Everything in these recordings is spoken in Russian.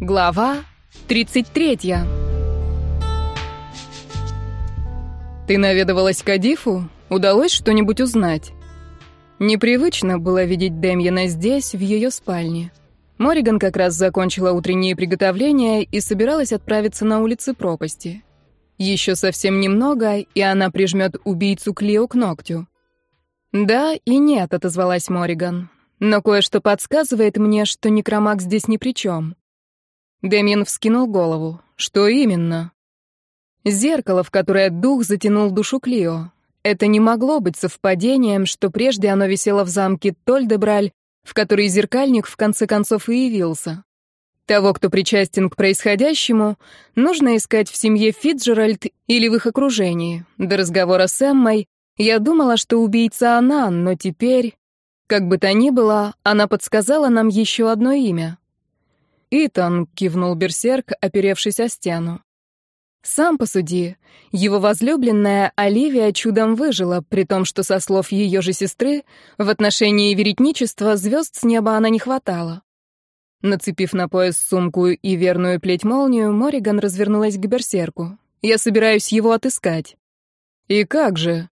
Глава 33. Ты наведывалась к Адифу? Удалось что-нибудь узнать? Непривычно было видеть Демьяна здесь, в ее спальне. Мориган как раз закончила утренние приготовления и собиралась отправиться на улицы пропасти. Еще совсем немного, и она прижмет убийцу Клео к ногтю. «Да и нет», — отозвалась Мориган. «Но кое-что подсказывает мне, что некромаг здесь ни при чем». Дэмиен вскинул голову. «Что именно?» «Зеркало, в которое дух затянул душу Клио. Это не могло быть совпадением, что прежде оно висело в замке Тольдебраль, в который зеркальник в конце концов и явился. Того, кто причастен к происходящему, нужно искать в семье Фитджеральд или в их окружении. До разговора с Эммой я думала, что убийца она, но теперь... Как бы то ни было, она подсказала нам еще одно имя. «Итан», — кивнул Берсерк, оперевшись о стену. «Сам посуди. Его возлюбленная Оливия чудом выжила, при том, что, со слов ее же сестры, в отношении веретничества звезд с неба она не хватала». Нацепив на пояс сумку и верную плеть-молнию, Мориган развернулась к Берсерку. «Я собираюсь его отыскать». «И как же?»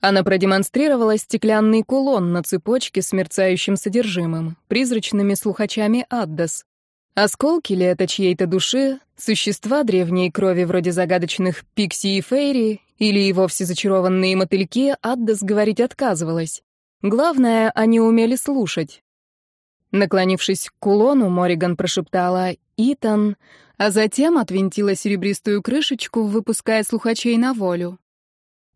Она продемонстрировала стеклянный кулон на цепочке с мерцающим содержимым, призрачными слухачами Аддас. Осколки ли это чьей-то души, существа древней крови вроде загадочных Пикси и Фейри, или и вовсе зачарованные мотыльки, Аддас говорить отказывалась. Главное, они умели слушать. Наклонившись к кулону, Мориган прошептала «Итан», а затем отвинтила серебристую крышечку, выпуская слухачей на волю.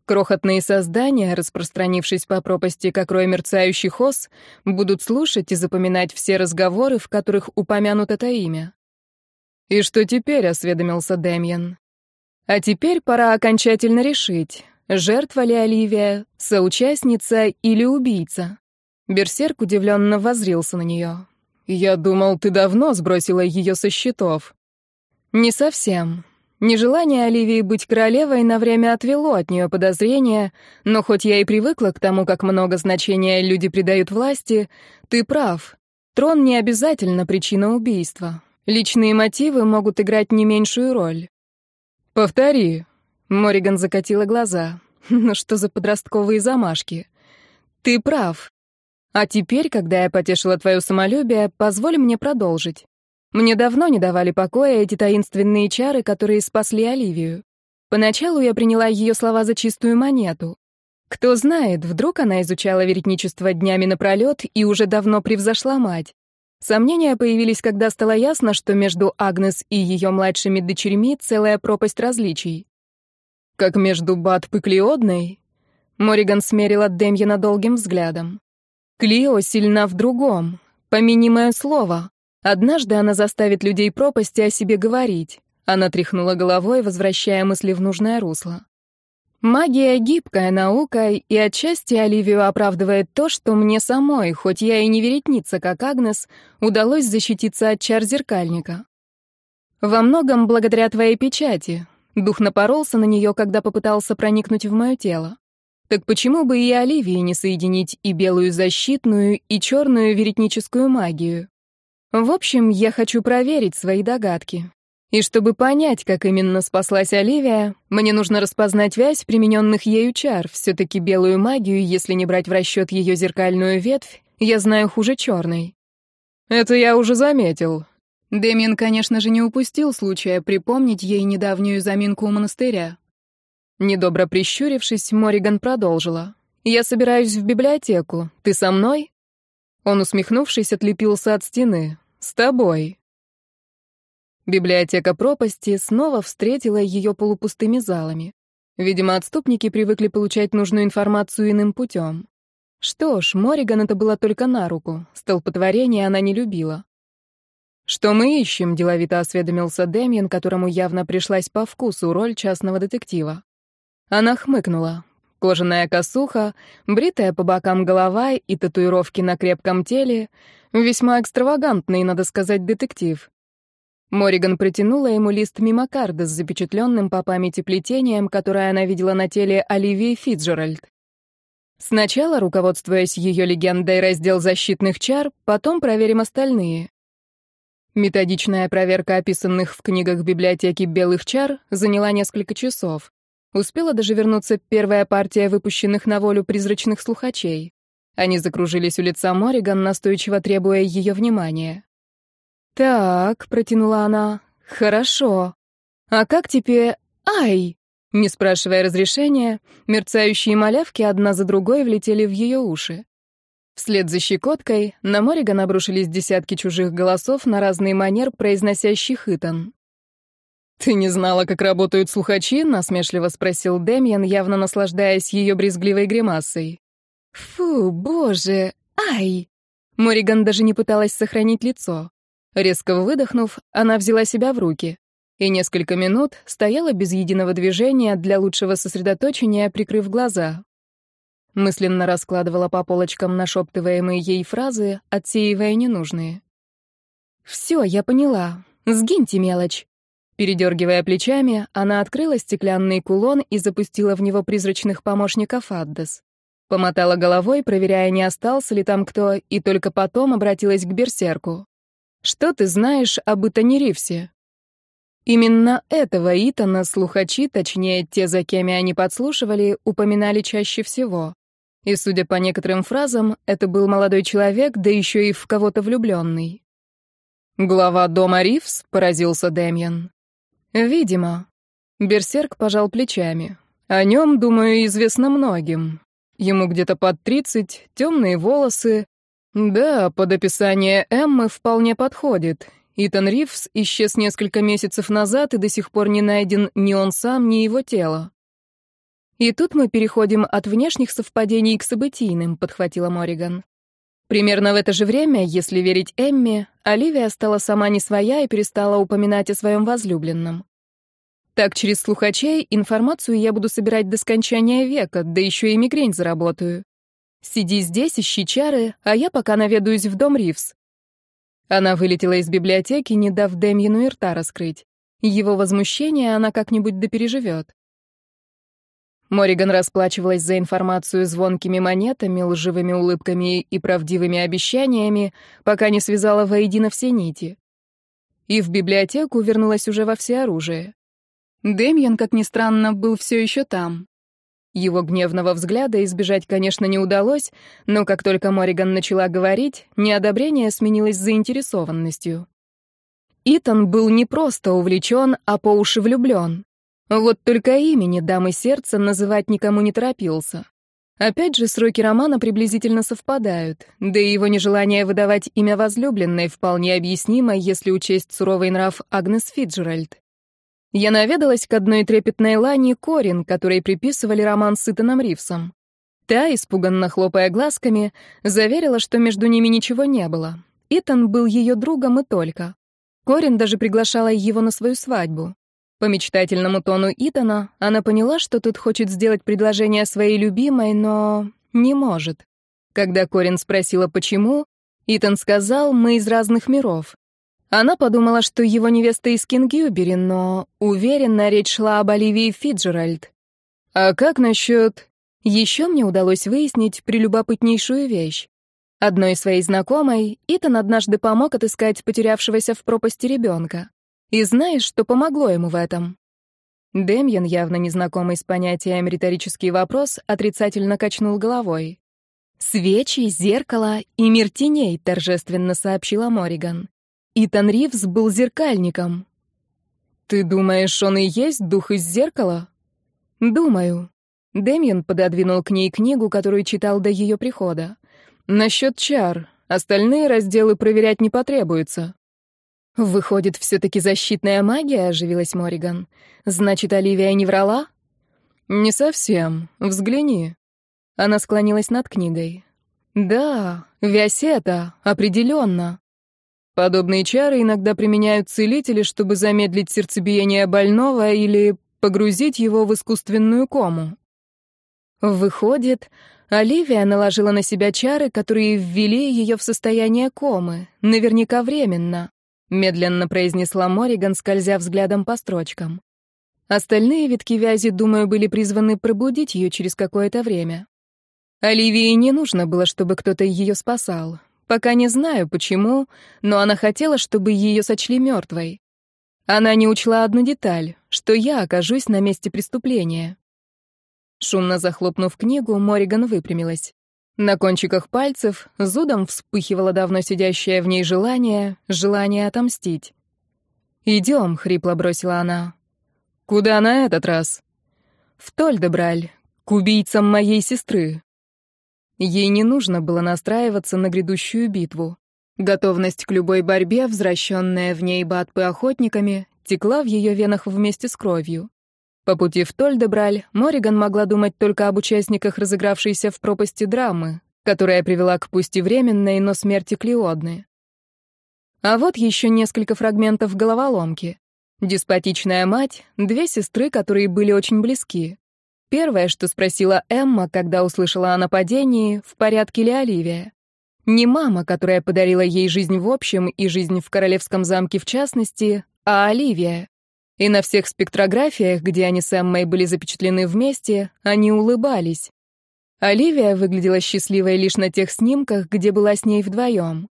Крохотные создания, распространившись по пропасти, как рой мерцающих ос, будут слушать и запоминать все разговоры, в которых упомянут это имя. «И что теперь?» — осведомился Дэмьен. «А теперь пора окончательно решить, жертва ли Оливия, соучастница или убийца». Берсерк удивленно воззрился на нее. «Я думал, ты давно сбросила ее со счетов». «Не совсем. Нежелание Оливии быть королевой на время отвело от нее подозрения, но хоть я и привыкла к тому, как много значения люди придают власти, ты прав. Трон не обязательно причина убийства. Личные мотивы могут играть не меньшую роль. «Повтори», — Мориган закатила глаза. «Ну что за подростковые замашки?» «Ты прав. А теперь, когда я потешила твое самолюбие, позволь мне продолжить. Мне давно не давали покоя эти таинственные чары, которые спасли Оливию. Поначалу я приняла ее слова за чистую монету. Кто знает, вдруг она изучала веретничество днями напролет и уже давно превзошла мать. Сомнения появились, когда стало ясно, что между Агнес и ее младшими дочерьми целая пропасть различий. Как между Батп и Клеодной? Мориган смерила Демьена долгим взглядом. Клио сильна в другом. Помяни мое слово. Однажды она заставит людей пропасти о себе говорить. Она тряхнула головой, возвращая мысли в нужное русло. Магия — гибкая наука, и отчасти Оливию оправдывает то, что мне самой, хоть я и не веретница, как Агнес, удалось защититься от чар зеркальника. Во многом благодаря твоей печати. Дух напоролся на нее, когда попытался проникнуть в мое тело. Так почему бы и Оливии не соединить и белую защитную, и черную веретническую магию? В общем, я хочу проверить свои догадки. И чтобы понять, как именно спаслась Оливия, мне нужно распознать вязь примененных ею чар. Все-таки белую магию, если не брать в расчет ее зеркальную ветвь, я знаю хуже черной. Это я уже заметил. Дэмин, конечно же, не упустил случая припомнить ей недавнюю заминку у монастыря. Недобро прищурившись, Мориган продолжила. «Я собираюсь в библиотеку. Ты со мной?» Он, усмехнувшись, отлепился от стены. «С тобой». Библиотека пропасти снова встретила ее полупустыми залами. Видимо, отступники привыкли получать нужную информацию иным путем. Что ж, Мориган это было только на руку. Столпотворение она не любила. «Что мы ищем?» — деловито осведомился Дэмиен, которому явно пришлась по вкусу роль частного детектива. Она хмыкнула. Кожаная косуха, бритая по бокам голова и татуировки на крепком теле — Весьма экстравагантный, надо сказать, детектив. Мориган протянула ему лист мимокарда с запечатленным по памяти плетением, которое она видела на теле Оливии Фитджеральд. Сначала, руководствуясь ее легендой, раздел защитных чар, потом проверим остальные. Методичная проверка описанных в книгах библиотеки белых чар заняла несколько часов. Успела даже вернуться первая партия выпущенных на волю призрачных слухачей. Они закружились у лица Мориган, настойчиво требуя ее внимания. «Так», — протянула она, — «хорошо. А как теперь... Ай!» Не спрашивая разрешения, мерцающие малявки одна за другой влетели в ее уши. Вслед за щекоткой на Мориган обрушились десятки чужих голосов на разный манер, произносящих Итан. «Ты не знала, как работают слухачи?» — насмешливо спросил Демьян, явно наслаждаясь ее брезгливой гримасой. «Фу, боже! Ай!» Мориган даже не пыталась сохранить лицо. Резко выдохнув, она взяла себя в руки и несколько минут стояла без единого движения для лучшего сосредоточения, прикрыв глаза. Мысленно раскладывала по полочкам нашептываемые ей фразы, отсеивая ненужные. «Все, я поняла. Сгиньте, мелочь». Передергивая плечами, она открыла стеклянный кулон и запустила в него призрачных помощников Аддес. Помотала головой, проверяя, не остался ли там кто, и только потом обратилась к Берсерку. «Что ты знаешь об Итане Ривсе?» Именно этого Итана слухачи, точнее, те, за кем они подслушивали, упоминали чаще всего. И, судя по некоторым фразам, это был молодой человек, да еще и в кого-то влюбленный. «Глава дома Ривс?» — поразился Дэмьен. «Видимо». Берсерк пожал плечами. «О нем, думаю, известно многим. Ему где-то под тридцать, темные волосы. Да, под описание Эммы вполне подходит. Итан Ривс исчез несколько месяцев назад и до сих пор не найден ни он сам, ни его тело. «И тут мы переходим от внешних совпадений к событийным», — подхватила Мориган. Примерно в это же время, если верить Эмме, Оливия стала сама не своя и перестала упоминать о своем возлюбленном. Так, через слухачей информацию я буду собирать до скончания века, да еще и мигрень заработаю. Сиди здесь, ищи чары, а я пока наведаюсь в дом Ривс. Она вылетела из библиотеки, не дав Демьину и рта раскрыть. Его возмущение она как-нибудь допереживет. Мориган расплачивалась за информацию звонкими монетами, лживыми улыбками и правдивыми обещаниями, пока не связала воедино все нити. И в библиотеку вернулась уже во всеоружие. Демьян, как ни странно, был все еще там. Его гневного взгляда избежать, конечно, не удалось, но как только Мориган начала говорить, неодобрение сменилось заинтересованностью. Итан был не просто увлечен, а по уши влюблен. Вот только имени дамы сердца называть никому не торопился. Опять же, сроки романа приблизительно совпадают, да и его нежелание выдавать имя возлюбленной вполне объяснимо, если учесть суровый нрав Агнес Фиджеральд. Я наведалась к одной трепетной Лане Корин, которой приписывали роман с Итаном Ривсом. Та, испуганно хлопая глазками, заверила, что между ними ничего не было. Итан был ее другом и только. Корин даже приглашала его на свою свадьбу. По мечтательному тону Итана она поняла, что тут хочет сделать предложение своей любимой, но не может. Когда Корин спросила, почему, Итан сказал, мы из разных миров. Она подумала, что его невеста из Кингюбери, но уверенно речь шла об Оливии Фиджеральд. А как насчет... Еще мне удалось выяснить прелюбопытнейшую вещь. Одной своей знакомой Итан однажды помог отыскать потерявшегося в пропасти ребенка. И знаешь, что помогло ему в этом?» Демьян, явно незнакомый с понятием риторический вопрос, отрицательно качнул головой. «Свечи, зеркало и мир теней», — торжественно сообщила Мориган. Итан Ривз был зеркальником. «Ты думаешь, он и есть дух из зеркала?» «Думаю». Демьян пододвинул к ней книгу, которую читал до ее прихода. «Насчет чар. Остальные разделы проверять не потребуется». «Выходит, все-таки защитная магия?» — оживилась Мориган. «Значит, Оливия не врала?» «Не совсем. Взгляни». Она склонилась над книгой. «Да, Виасета, определенно. Подобные чары иногда применяют целители, чтобы замедлить сердцебиение больного или погрузить его в искусственную кому». Выходит, Оливия наложила на себя чары, которые ввели ее в состояние комы, наверняка временно медленно произнесла Мориган, скользя взглядом по строчкам. Остальные витки вязи, думаю, были призваны пробудить ее через какое-то время. Оливии не нужно было, чтобы кто-то ее спасал. Пока не знаю, почему, но она хотела, чтобы ее сочли мертвой. Она не учла одну деталь, что я окажусь на месте преступления. Шумно захлопнув книгу, Мориган выпрямилась. На кончиках пальцев зудом вспыхивало давно сидящее в ней желание, желание отомстить. «Идем», — хрипло бросила она. «Куда на этот раз?» «В Тольдебраль, к убийцам моей сестры». Ей не нужно было настраиваться на грядущую битву. Готовность к любой борьбе, возвращенная в ней Батпы охотниками, текла в ее венах вместе с кровью. По пути в Тольдебраль Мориган могла думать только об участниках разыгравшейся в пропасти драмы, которая привела к пусть и временной, но смерти Клеодны. А вот еще несколько фрагментов головоломки. Деспотичная мать, две сестры, которые были очень близки. Первое, что спросила Эмма, когда услышала о нападении, в порядке ли Оливия. Не мама, которая подарила ей жизнь в общем и жизнь в королевском замке в частности, а Оливия. И на всех спектрографиях, где они с Эммой были запечатлены вместе, они улыбались. Оливия выглядела счастливой лишь на тех снимках, где была с ней вдвоем.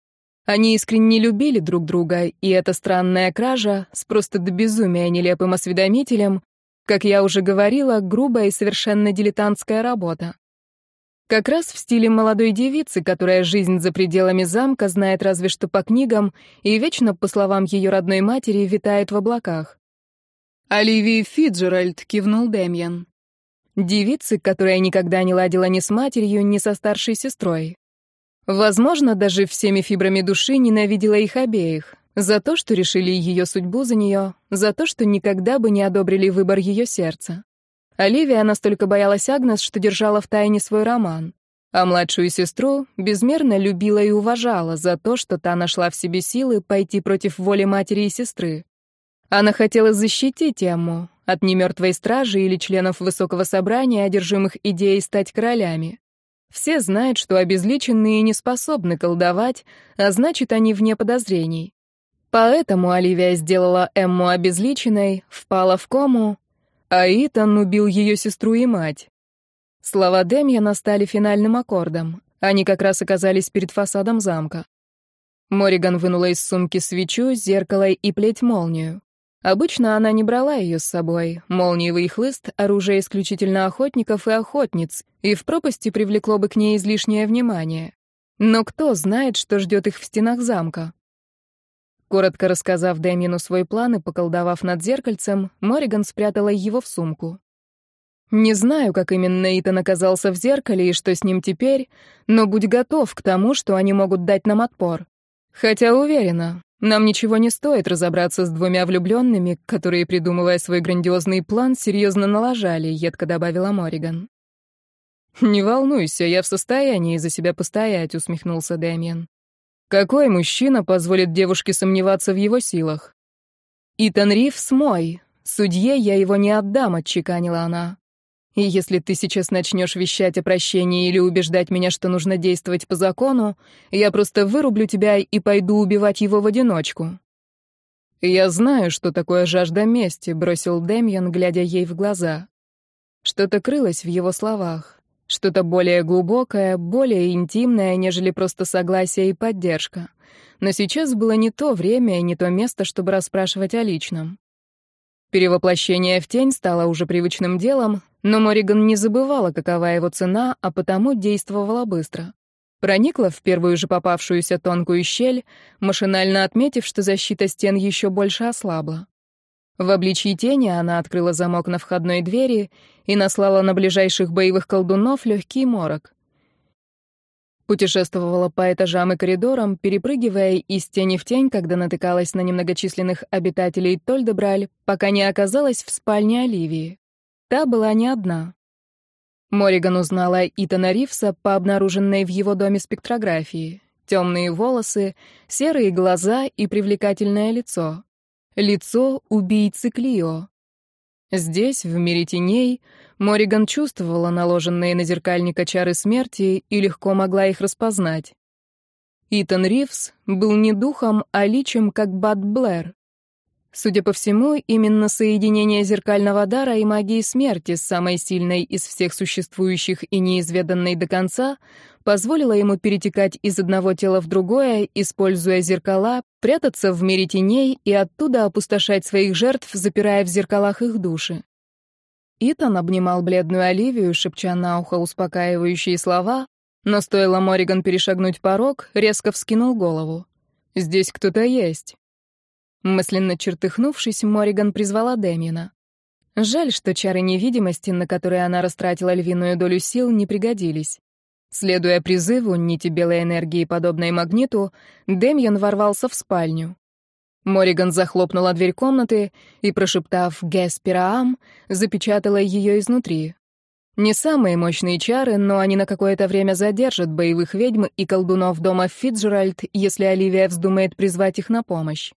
Они искренне любили друг друга, и эта странная кража с просто до безумия нелепым осведомителем, как я уже говорила, грубая и совершенно дилетантская работа. Как раз в стиле молодой девицы, которая жизнь за пределами замка знает разве что по книгам и вечно, по словам ее родной матери, витает в облаках. «Оливии Фиджеральд», — кивнул Дэмьен. Девицы, которая никогда не ладила ни с матерью, ни со старшей сестрой. Возможно, даже всеми фибрами души ненавидела их обеих. За то, что решили ее судьбу за нее, за то, что никогда бы не одобрили выбор ее сердца. Оливия настолько боялась Агнес, что держала в тайне свой роман. А младшую сестру безмерно любила и уважала за то, что та нашла в себе силы пойти против воли матери и сестры. Она хотела защитить Эмму от немертвой стражи или членов высокого собрания, одержимых идеей стать королями. Все знают, что обезличенные не способны колдовать, а значит, они вне подозрений. Поэтому Оливия сделала Эмму обезличенной, впала в кому, а Итан убил ее сестру и мать. Слова Демьяна стали финальным аккордом. Они как раз оказались перед фасадом замка. Мориган вынула из сумки свечу, зеркало и плеть-молнию. Обычно она не брала ее с собой. Молниевый хлыст — оружие исключительно охотников и охотниц, и в пропасти привлекло бы к ней излишнее внимание. Но кто знает, что ждет их в стенах замка? Коротко рассказав Дэмину свой план и поколдовав над зеркальцем, Мориган спрятала его в сумку. Не знаю, как именно Итан оказался в зеркале и что с ним теперь, но будь готов к тому, что они могут дать нам отпор. Хотя уверена, нам ничего не стоит разобраться с двумя влюбленными, которые, придумывая свой грандиозный план, серьезно налажали, едко добавила Мориган. «Не волнуйся, я в состоянии за себя постоять», — усмехнулся Дэмиен. «Какой мужчина позволит девушке сомневаться в его силах?» «Итан Ривс мой. Судье я его не отдам», — отчеканила она. И если ты сейчас начнешь вещать о прощении или убеждать меня, что нужно действовать по закону, я просто вырублю тебя и пойду убивать его в одиночку». «Я знаю, что такое жажда мести», — бросил Демьян, глядя ей в глаза. Что-то крылось в его словах, что-то более глубокое, более интимное, нежели просто согласие и поддержка. Но сейчас было не то время и не то место, чтобы расспрашивать о личном. Перевоплощение в тень стало уже привычным делом, но Мориган не забывала, какова его цена, а потому действовала быстро. Проникла в первую же попавшуюся тонкую щель, машинально отметив, что защита стен еще больше ослабла. В обличии тени она открыла замок на входной двери и наслала на ближайших боевых колдунов легкий морок. Путешествовала по этажам и коридорам, перепрыгивая из тени в тень, когда натыкалась на немногочисленных обитателей Тольдебраль, пока не оказалась в спальне Оливии. Та была не одна. Мориган узнала Итана Ривса по обнаруженной в его доме спектрографии. Темные волосы, серые глаза и привлекательное лицо. Лицо убийцы Клио. Здесь, в мире теней, Мориган чувствовала наложенные на зеркальника чары смерти и легко могла их распознать. Итан Ривс был не духом, а личем, как Бат Блэр. Судя по всему, именно соединение зеркального дара и магии смерти, самой сильной из всех существующих и неизведанной до конца, позволило ему перетекать из одного тела в другое, используя зеркала, прятаться в мире теней и оттуда опустошать своих жертв, запирая в зеркалах их души. Итан обнимал бледную Оливию, шепча на ухо успокаивающие слова, но стоило Мориган перешагнуть порог, резко вскинул голову. «Здесь кто-то есть». Мысленно чертыхнувшись, Мориган призвала Дэмина. Жаль, что чары невидимости, на которые она растратила львиную долю сил, не пригодились. Следуя призыву нити белой энергии, подобной магниту, Демьян ворвался в спальню. Мориган захлопнула дверь комнаты и, прошептав «Геспираам», запечатала ее изнутри. Не самые мощные чары, но они на какое-то время задержат боевых ведьм и колдунов дома Фитджеральд, если Оливия вздумает призвать их на помощь.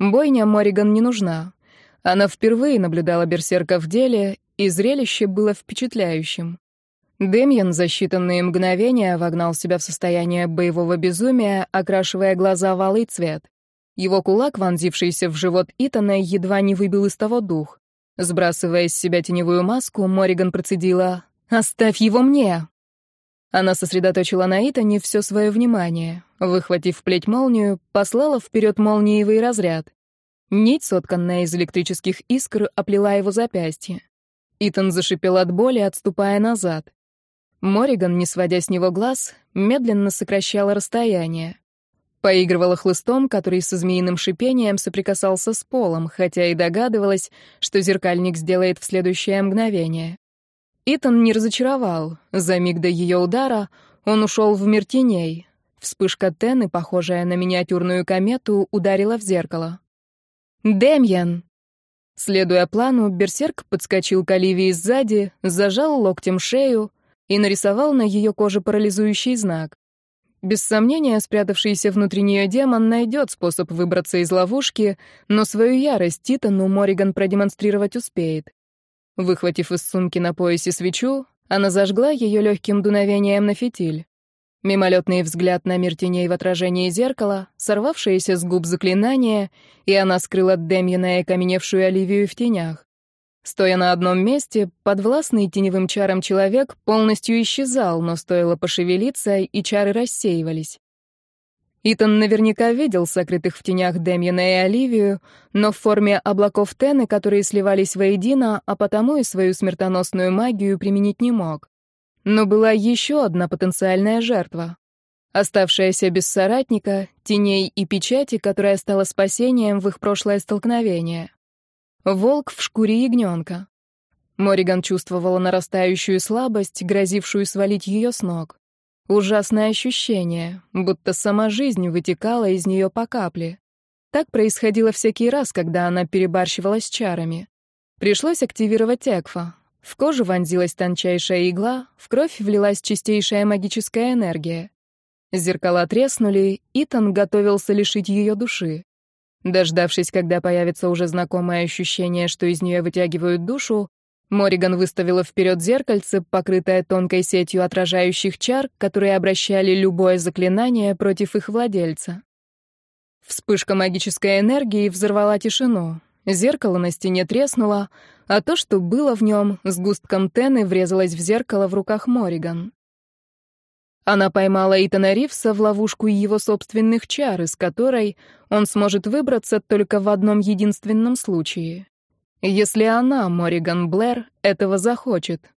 Бойня Мориган не нужна. Она впервые наблюдала берсерка в деле, и зрелище было впечатляющим. Демьян за считанные мгновения вогнал себя в состояние боевого безумия, окрашивая глаза в алый цвет. Его кулак, вонзившийся в живот Итана, едва не выбил из того дух. Сбрасывая с себя теневую маску, Мориган процедила «Оставь его мне!». Она сосредоточила на Итане все свое внимание. Выхватив плеть молнию, послала вперед молниевый разряд. Нить, сотканная из электрических искр, оплела его запястье. Итан зашипел от боли, отступая назад. Мориган, не сводя с него глаз, медленно сокращала расстояние. Поигрывала хлыстом, который со змеиным шипением соприкасался с полом, хотя и догадывалась, что зеркальник сделает в следующее мгновение. Итан не разочаровал. За миг до ее удара он ушел в мир теней, Вспышка Тены, похожая на миниатюрную комету, ударила в зеркало. «Демьян!» Следуя плану, берсерк подскочил к Оливии сзади, зажал локтем шею и нарисовал на ее коже парализующий знак. Без сомнения, спрятавшийся внутри нее демон найдет способ выбраться из ловушки, но свою ярость Титану Мориган продемонстрировать успеет. Выхватив из сумки на поясе свечу, она зажгла ее легким дуновением на фитиль. Мимолетный взгляд на мир теней в отражении зеркала, сорвавшееся с губ заклинание, и она скрыла Демьяна и окаменевшую Оливию в тенях. Стоя на одном месте, подвластный теневым чарам человек полностью исчезал, но стоило пошевелиться, и чары рассеивались. Итан наверняка видел сокрытых в тенях Демьяна и Оливию, но в форме облаков Тены, которые сливались воедино, а потому и свою смертоносную магию применить не мог. Но была еще одна потенциальная жертва. Оставшаяся без соратника, теней и печати, которая стала спасением в их прошлое столкновение. Волк в шкуре ягненка. Мориган чувствовала нарастающую слабость, грозившую свалить ее с ног. Ужасное ощущение, будто сама жизнь вытекала из нее по капле. Так происходило всякий раз, когда она перебарщивала с чарами. Пришлось активировать Экфа, в кожу вонзилась тончайшая игла, в кровь влилась чистейшая магическая энергия. Зеркала треснули, Итан готовился лишить ее души. Дождавшись, когда появится уже знакомое ощущение, что из нее вытягивают душу, Мориган выставила вперед зеркальце, покрытое тонкой сетью отражающих чар, которые обращали любое заклинание против их владельца. Вспышка магической энергии взорвала тишину. Зеркало на стене треснуло, а то, что было в нем, с густком тены врезалось в зеркало в руках Мориган. Она поймала Итана Ривса в ловушку его собственных чар, из которой он сможет выбраться только в одном единственном случае. Если она, Мориган Блэр, этого захочет.